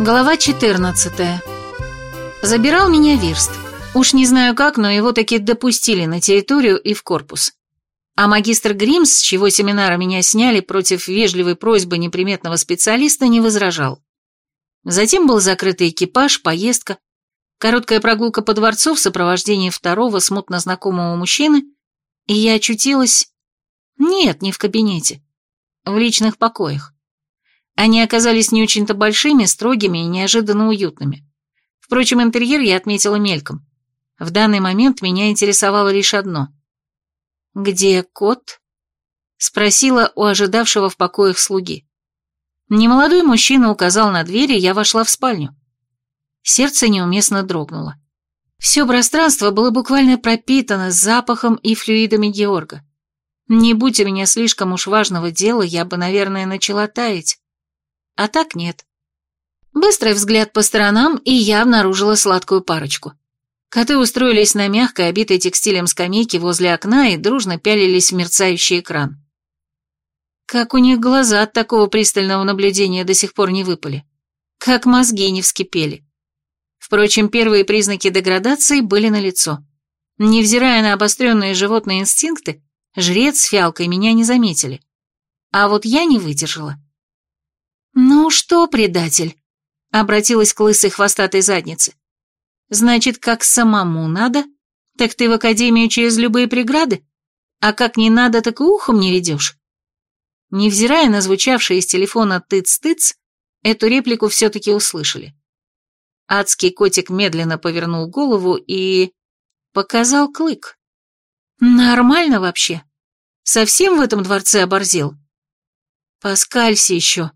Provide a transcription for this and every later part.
Глава 14. Забирал меня Вирст. Уж не знаю как, но его таки допустили на территорию и в корпус. А магистр Гримс, с чего семинара меня сняли против вежливой просьбы неприметного специалиста, не возражал. Затем был закрытый экипаж, поездка, короткая прогулка по дворцу в сопровождении второго смутно знакомого мужчины, и я очутилась... Нет, не в кабинете. В личных покоях. Они оказались не очень-то большими, строгими и неожиданно уютными. Впрочем, интерьер я отметила мельком. В данный момент меня интересовало лишь одно. «Где кот?» — спросила у ожидавшего в покоях слуги. Немолодой мужчина указал на дверь, и я вошла в спальню. Сердце неуместно дрогнуло. Все пространство было буквально пропитано запахом и флюидами Георга. Не будь у меня слишком уж важного дела, я бы, наверное, начала таять. А так нет. Быстрый взгляд по сторонам, и я обнаружила сладкую парочку. Коты устроились на мягкой, обитой текстилем скамейке возле окна и дружно пялились в мерцающий экран. Как у них глаза от такого пристального наблюдения до сих пор не выпали. Как мозги не вскипели. Впрочем, первые признаки деградации были налицо. Невзирая на обостренные животные инстинкты, Жрец с фиалкой меня не заметили. А вот я не выдержала. «Ну что, предатель?» — обратилась к лысой хвостатой заднице. «Значит, как самому надо? Так ты в академию через любые преграды? А как не надо, так и ухом не ведешь?» Невзирая на звучавшие из телефона «тыц-тыц», эту реплику все-таки услышали. Адский котик медленно повернул голову и... показал клык. Нормально вообще? Совсем в этом дворце оборзел? Поскалься еще,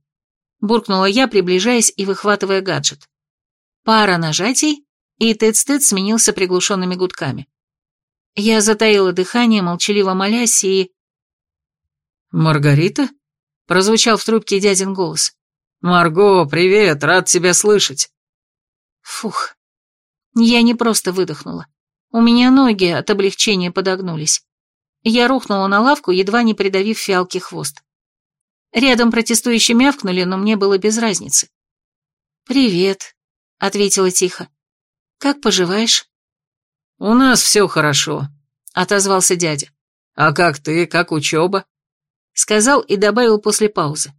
буркнула я, приближаясь и выхватывая гаджет. Пара нажатий, и тыц-тыц сменился приглушенными гудками. Я затаила дыхание, молчаливо молясь, и... «Маргарита?» — прозвучал в трубке дядин голос. «Марго, привет, рад тебя слышать». Фух, я не просто выдохнула. У меня ноги от облегчения подогнулись. Я рухнула на лавку, едва не придавив фиалки хвост. Рядом протестующие мявкнули, но мне было без разницы. «Привет», — ответила тихо. «Как поживаешь?» «У нас все хорошо», — отозвался дядя. «А как ты, как учеба?» Сказал и добавил после паузы.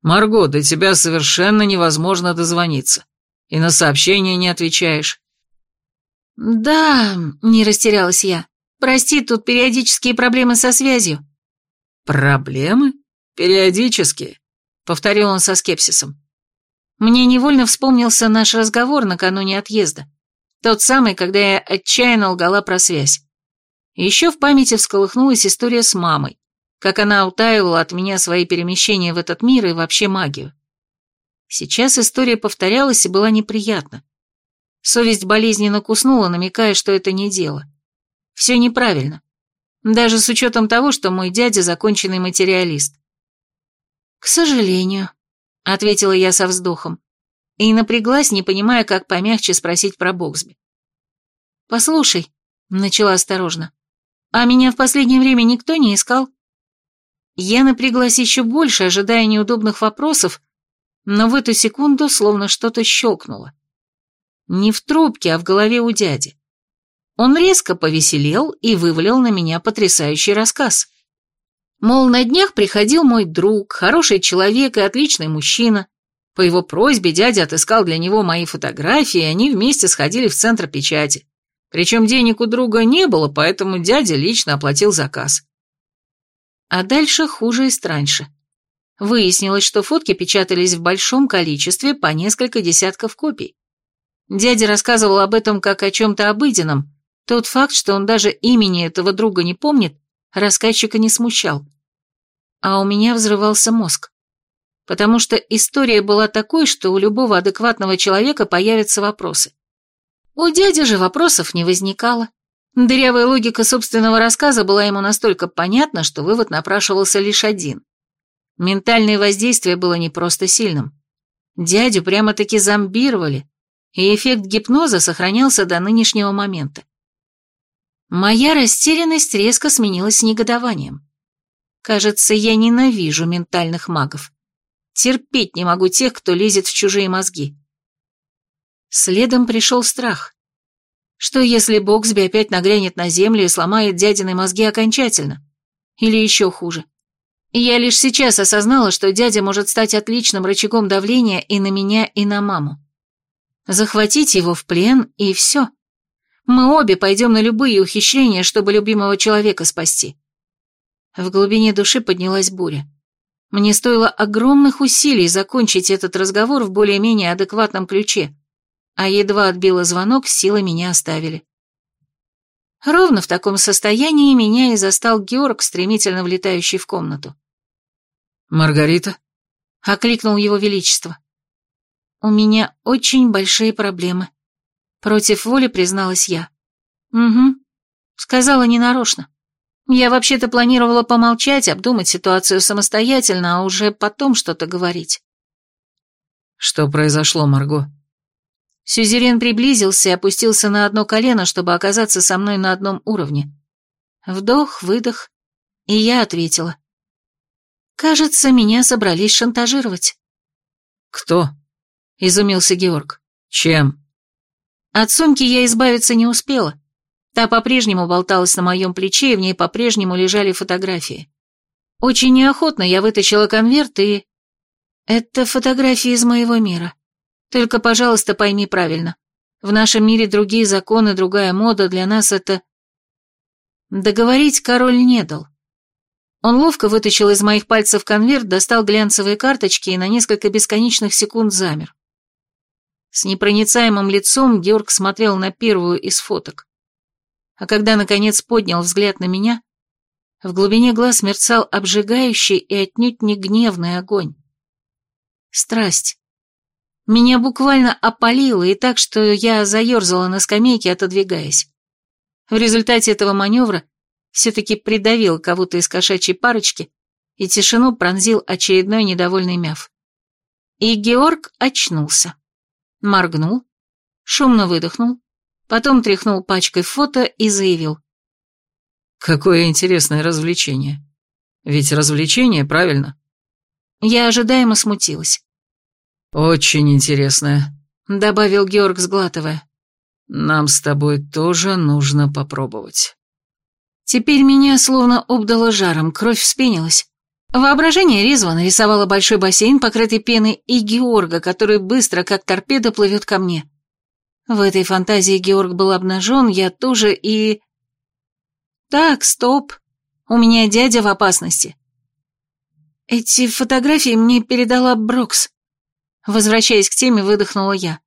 «Марго, до тебя совершенно невозможно дозвониться. И на сообщения не отвечаешь. «Да», — не растерялась я. «Прости, тут периодические проблемы со связью». «Проблемы? Периодические?» — повторил он со скепсисом. Мне невольно вспомнился наш разговор накануне отъезда. Тот самый, когда я отчаянно лгала про связь. Еще в памяти всколыхнулась история с мамой, как она утаивала от меня свои перемещения в этот мир и вообще магию. Сейчас история повторялась и была неприятна. Совесть болезненно куснула, намекая, что это не дело. Все неправильно. Даже с учетом того, что мой дядя законченный материалист. «К сожалению», — ответила я со вздохом, и напряглась, не понимая, как помягче спросить про Боксби. «Послушай», — начала осторожно, — «а меня в последнее время никто не искал?» Я напряглась еще больше, ожидая неудобных вопросов, но в эту секунду словно что-то щелкнуло. Не в трубке, а в голове у дяди. Он резко повеселел и вывалил на меня потрясающий рассказ. Мол, на днях приходил мой друг, хороший человек и отличный мужчина. По его просьбе дядя отыскал для него мои фотографии, и они вместе сходили в центр печати. Причем денег у друга не было, поэтому дядя лично оплатил заказ. А дальше хуже и страньше. Выяснилось, что фотки печатались в большом количестве по несколько десятков копий. Дядя рассказывал об этом как о чем-то обыденном. Тот факт, что он даже имени этого друга не помнит, рассказчика не смущал. А у меня взрывался мозг. Потому что история была такой, что у любого адекватного человека появятся вопросы. У дяди же вопросов не возникало. Дырявая логика собственного рассказа была ему настолько понятна, что вывод напрашивался лишь один. Ментальное воздействие было не просто сильным. Дядю прямо-таки зомбировали, и эффект гипноза сохранялся до нынешнего момента. Моя растерянность резко сменилась негодованием. Кажется, я ненавижу ментальных магов. Терпеть не могу тех, кто лезет в чужие мозги. Следом пришел страх. Что если Боксби опять нагрянет на землю и сломает дядины мозги окончательно? Или еще хуже? Я лишь сейчас осознала, что дядя может стать отличным рычагом давления и на меня, и на маму. Захватить его в плен, и все. Мы обе пойдем на любые ухищрения, чтобы любимого человека спасти. В глубине души поднялась буря. Мне стоило огромных усилий закончить этот разговор в более-менее адекватном ключе, а едва отбила звонок, силы меня оставили. Ровно в таком состоянии меня и застал Георг, стремительно влетающий в комнату. «Маргарита?» — окликнул его величество. «У меня очень большие проблемы», — против воли призналась я. «Угу», — сказала ненарочно. Я вообще-то планировала помолчать, обдумать ситуацию самостоятельно, а уже потом что-то говорить. Что произошло, Марго? Сюзерен приблизился и опустился на одно колено, чтобы оказаться со мной на одном уровне. Вдох, выдох, и я ответила. Кажется, меня собрались шантажировать. Кто? Изумился Георг. Чем? От сумки я избавиться не успела. Та по-прежнему болталась на моем плече, и в ней по-прежнему лежали фотографии. Очень неохотно я вытащила конверт и... Это фотографии из моего мира. Только, пожалуйста, пойми правильно. В нашем мире другие законы, другая мода, для нас это... Договорить король не дал. Он ловко вытащил из моих пальцев конверт, достал глянцевые карточки и на несколько бесконечных секунд замер. С непроницаемым лицом Георг смотрел на первую из фоток. А когда, наконец, поднял взгляд на меня, в глубине глаз мерцал обжигающий и отнюдь не гневный огонь. Страсть. Меня буквально опалило, и так, что я заерзала на скамейке, отодвигаясь. В результате этого маневра все-таки придавил кого-то из кошачьей парочки, и тишину пронзил очередной недовольный мяв. И Георг очнулся. Моргнул, шумно выдохнул, потом тряхнул пачкой фото и заявил. «Какое интересное развлечение. Ведь развлечение, правильно?» Я ожидаемо смутилась. «Очень интересное», — добавил Георг, сглатывая. «Нам с тобой тоже нужно попробовать». Теперь меня словно обдало жаром, кровь вспенилась. Воображение резво нарисовало большой бассейн, покрытый пеной, и Георга, который быстро, как торпеда, плывет ко мне. В этой фантазии Георг был обнажен, я тоже и... Так, стоп. У меня дядя в опасности. Эти фотографии мне передала Брокс. Возвращаясь к теме, выдохнула я.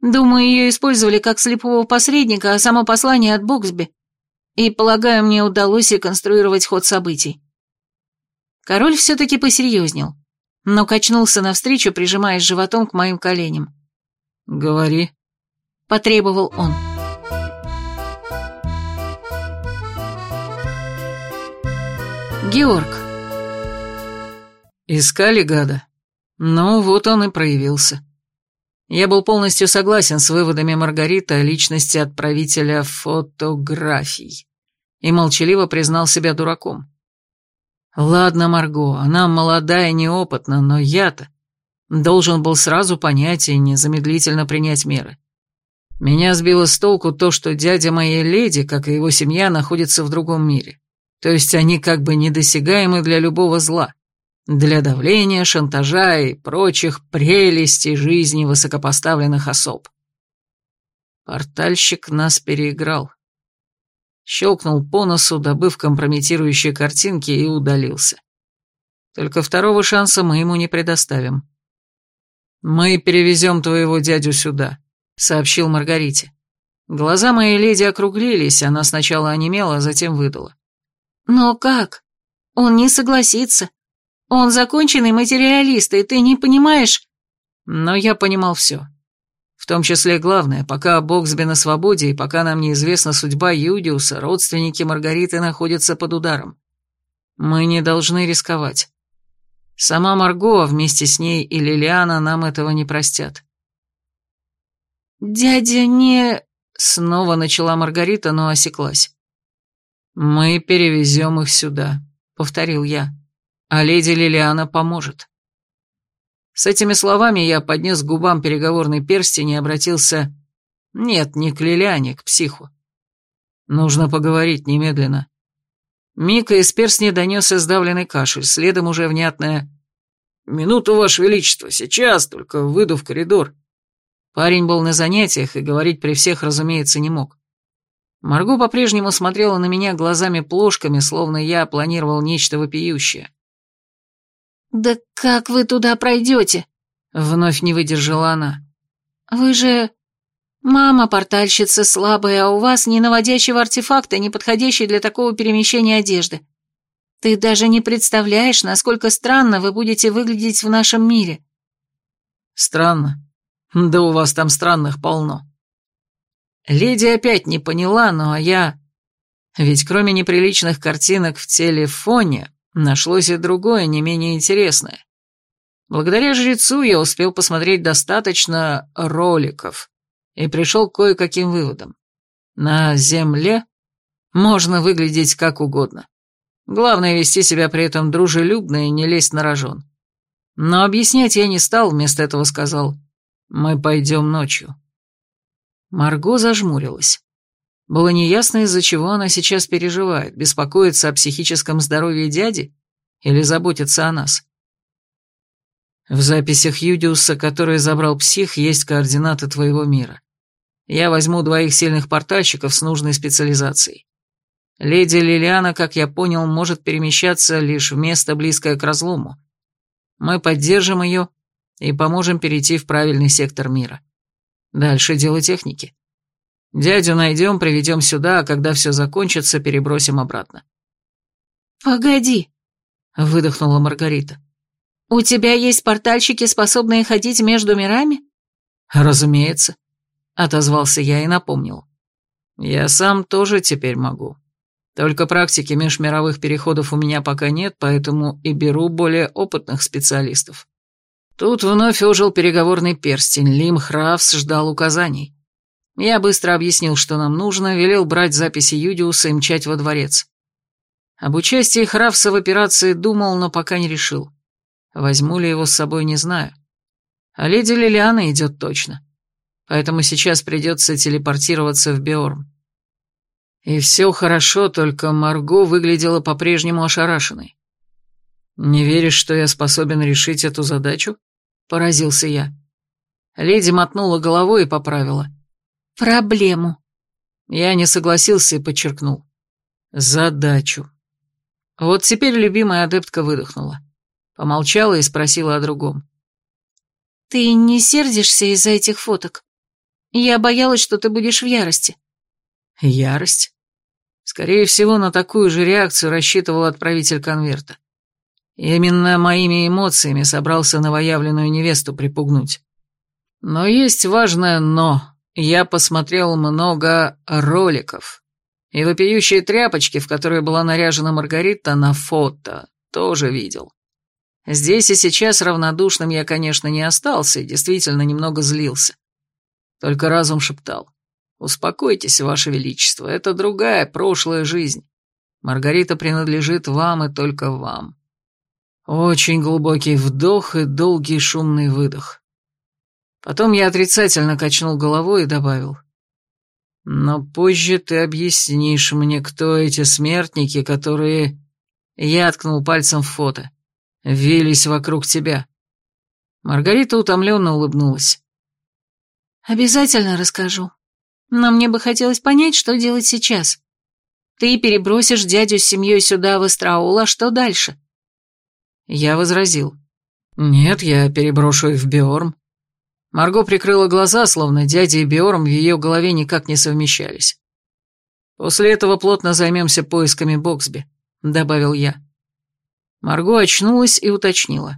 Думаю, ее использовали как слепого посредника, а само послание от Боксби. И, полагаю, мне удалось реконструировать ход событий. Король все-таки посерьезнел, но качнулся навстречу, прижимаясь животом к моим коленям. «Говори», — потребовал он. Георг. Искали гада? Ну, вот он и проявился. Я был полностью согласен с выводами Маргариты о личности отправителя фотографий и молчаливо признал себя дураком. Ладно, Марго, она молодая и неопытна, но я-то должен был сразу понять и незамедлительно принять меры. Меня сбило с толку то, что дядя моей леди, как и его семья, находятся в другом мире. То есть они как бы недосягаемы для любого зла для давления, шантажа и прочих прелестей жизни высокопоставленных особ. Портальщик нас переиграл. Щелкнул по носу, добыв компрометирующие картинки, и удалился. Только второго шанса мы ему не предоставим. «Мы перевезем твоего дядю сюда», — сообщил Маргарите. Глаза моей леди округлились, она сначала онемела, а затем выдала. «Но как? Он не согласится. Он законченный материалист, и ты не понимаешь...» Но я понимал все. В том числе главное, пока Боксби на свободе и пока нам неизвестна судьба Юдиуса, родственники Маргариты находятся под ударом. Мы не должны рисковать. Сама Марго, а вместе с ней и Лилиана нам этого не простят. «Дядя не...» — снова начала Маргарита, но осеклась. «Мы перевезем их сюда», — повторил я а леди Лилиана поможет. С этими словами я поднес к губам переговорный перстень и обратился... Нет, не к Лилиане, к психу. Нужно поговорить немедленно. Мика из перстня донес сдавленный кашель, следом уже внятное «Минуту, Ваше Величество, сейчас, только выйду в коридор». Парень был на занятиях и говорить при всех, разумеется, не мог. Марго по-прежнему смотрела на меня глазами-плошками, словно я планировал нечто вопиющее. «Да как вы туда пройдете?» — вновь не выдержала она. «Вы же... Мама портальщица слабая, а у вас ни наводящего артефакта, не подходящий для такого перемещения одежды. Ты даже не представляешь, насколько странно вы будете выглядеть в нашем мире». «Странно? Да у вас там странных полно». Леди опять не поняла, ну а я... Ведь кроме неприличных картинок в телефоне, нашлось и другое, не менее интересное. Благодаря жрецу я успел посмотреть достаточно роликов и пришел к кое-каким выводам. На земле можно выглядеть как угодно. Главное вести себя при этом дружелюбно и не лезть на рожон. Но объяснять я не стал, вместо этого сказал «Мы пойдем ночью». Марго зажмурилась. Было неясно, из-за чего она сейчас переживает, беспокоится о психическом здоровье дяди или заботится о нас. В записях Юдиуса, который забрал псих, есть координаты твоего мира. Я возьму двоих сильных портальщиков с нужной специализацией. Леди Лилиана, как я понял, может перемещаться лишь в место, близкое к разлому. Мы поддержим ее и поможем перейти в правильный сектор мира. Дальше дело техники. Дядю найдем, приведем сюда, а когда все закончится, перебросим обратно. «Погоди», — выдохнула Маргарита. «У тебя есть портальщики, способные ходить между мирами?» «Разумеется», — отозвался я и напомнил. «Я сам тоже теперь могу. Только практики межмировых переходов у меня пока нет, поэтому и беру более опытных специалистов». Тут вновь ожил переговорный перстень, Лим Хравс ждал указаний. Я быстро объяснил, что нам нужно, велел брать записи Юдиуса и мчать во дворец. Об участии Хравса в операции думал, но пока не решил. Возьму ли его с собой, не знаю. А леди Лилиана идет точно. Поэтому сейчас придется телепортироваться в Биорм. И все хорошо, только Марго выглядела по-прежнему ошарашенной. «Не веришь, что я способен решить эту задачу?» — поразился я. Леди мотнула головой и поправила. «Проблему». Я не согласился и подчеркнул. «Задачу». Вот теперь любимая адептка выдохнула. Помолчала и спросила о другом. «Ты не сердишься из-за этих фоток? Я боялась, что ты будешь в ярости». «Ярость?» Скорее всего, на такую же реакцию рассчитывал отправитель конверта. Именно моими эмоциями собрался новоявленную невесту припугнуть. Но есть важное «но». Я посмотрел много роликов. И вопиющие тряпочки, в которые была наряжена Маргарита, на фото, тоже видел. Здесь и сейчас равнодушным я, конечно, не остался и действительно немного злился. Только разум шептал. «Успокойтесь, Ваше Величество, это другая, прошлая жизнь. Маргарита принадлежит вам и только вам. Очень глубокий вдох и долгий шумный выдох. Потом я отрицательно качнул головой и добавил. «Но позже ты объяснишь мне, кто эти смертники, которые...» Я ткнул пальцем в фото. «Вились вокруг тебя». Маргарита утомленно улыбнулась. «Обязательно расскажу. Но мне бы хотелось понять, что делать сейчас. Ты перебросишь дядю с семьей сюда, в Эстраул, а что дальше?» Я возразил. «Нет, я переброшу их в Биорм». Марго прикрыла глаза, словно дядя и Биорм в ее голове никак не совмещались. «После этого плотно займемся поисками Боксби», — добавил я. Марго очнулась и уточнила.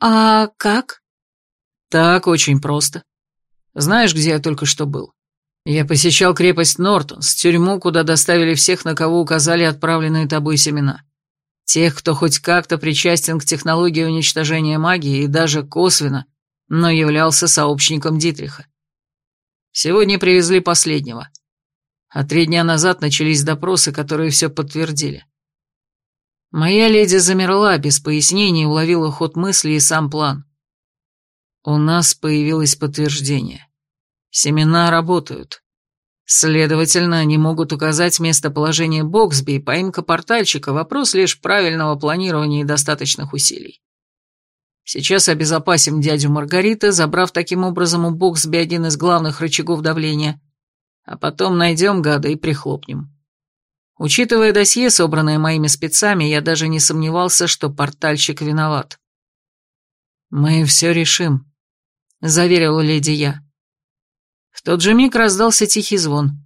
«А как?» «Так, очень просто. Знаешь, где я только что был? Я посещал крепость Нортонс, тюрьму, куда доставили всех, на кого указали отправленные тобой семена. Тех, кто хоть как-то причастен к технологии уничтожения магии и даже косвенно, но являлся сообщником Дитриха. Сегодня привезли последнего. А три дня назад начались допросы, которые все подтвердили. Моя леди замерла, без пояснений уловила ход мысли и сам план. У нас появилось подтверждение. Семена работают. Следовательно, они могут указать местоположение Боксби и поимка портальчика – вопрос лишь правильного планирования и достаточных усилий. Сейчас обезопасим дядю Маргариты, забрав таким образом у Боксби один из главных рычагов давления, а потом найдем гада и прихлопнем. Учитывая досье, собранное моими спецами, я даже не сомневался, что портальщик виноват. «Мы все решим», — заверила леди я. В тот же миг раздался тихий звон.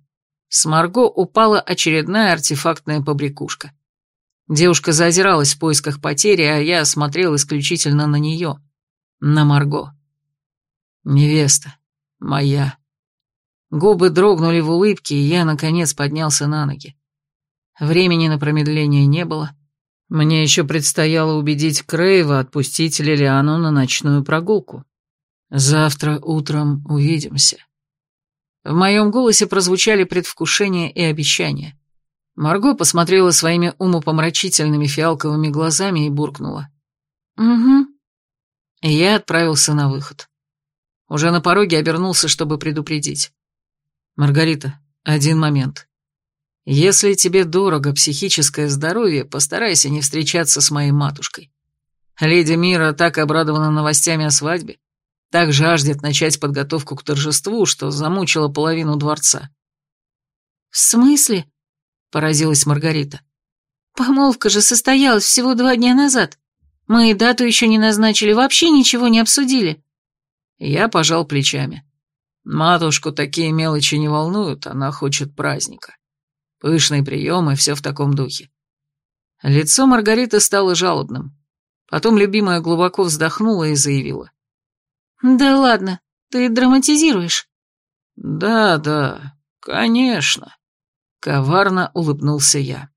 С Марго упала очередная артефактная побрякушка. Девушка зазиралась в поисках потери, а я смотрел исключительно на нее, на Марго. «Невеста. Моя». Губы дрогнули в улыбке, и я, наконец, поднялся на ноги. Времени на промедление не было. Мне еще предстояло убедить Крейва отпустить Лилиану на ночную прогулку. Завтра утром увидимся. В моем голосе прозвучали предвкушение и обещания. Марго посмотрела своими умопомрачительными фиалковыми глазами и буркнула. «Угу». И я отправился на выход. Уже на пороге обернулся, чтобы предупредить. «Маргарита, один момент. Если тебе дорого психическое здоровье, постарайся не встречаться с моей матушкой. Леди Мира так обрадована новостями о свадьбе, так жаждет начать подготовку к торжеству, что замучила половину дворца. «В смысле?» — поразилась Маргарита. «Помолвка же состоялась всего два дня назад. Мы и дату еще не назначили, вообще ничего не обсудили». Я пожал плечами. Матушку такие мелочи не волнуют, она хочет праздника. Пышный прием и все в таком духе. Лицо Маргариты стало жалобным. Потом любимая глубоко вздохнула и заявила. «Да ладно, ты драматизируешь». «Да, да, конечно», — коварно улыбнулся я.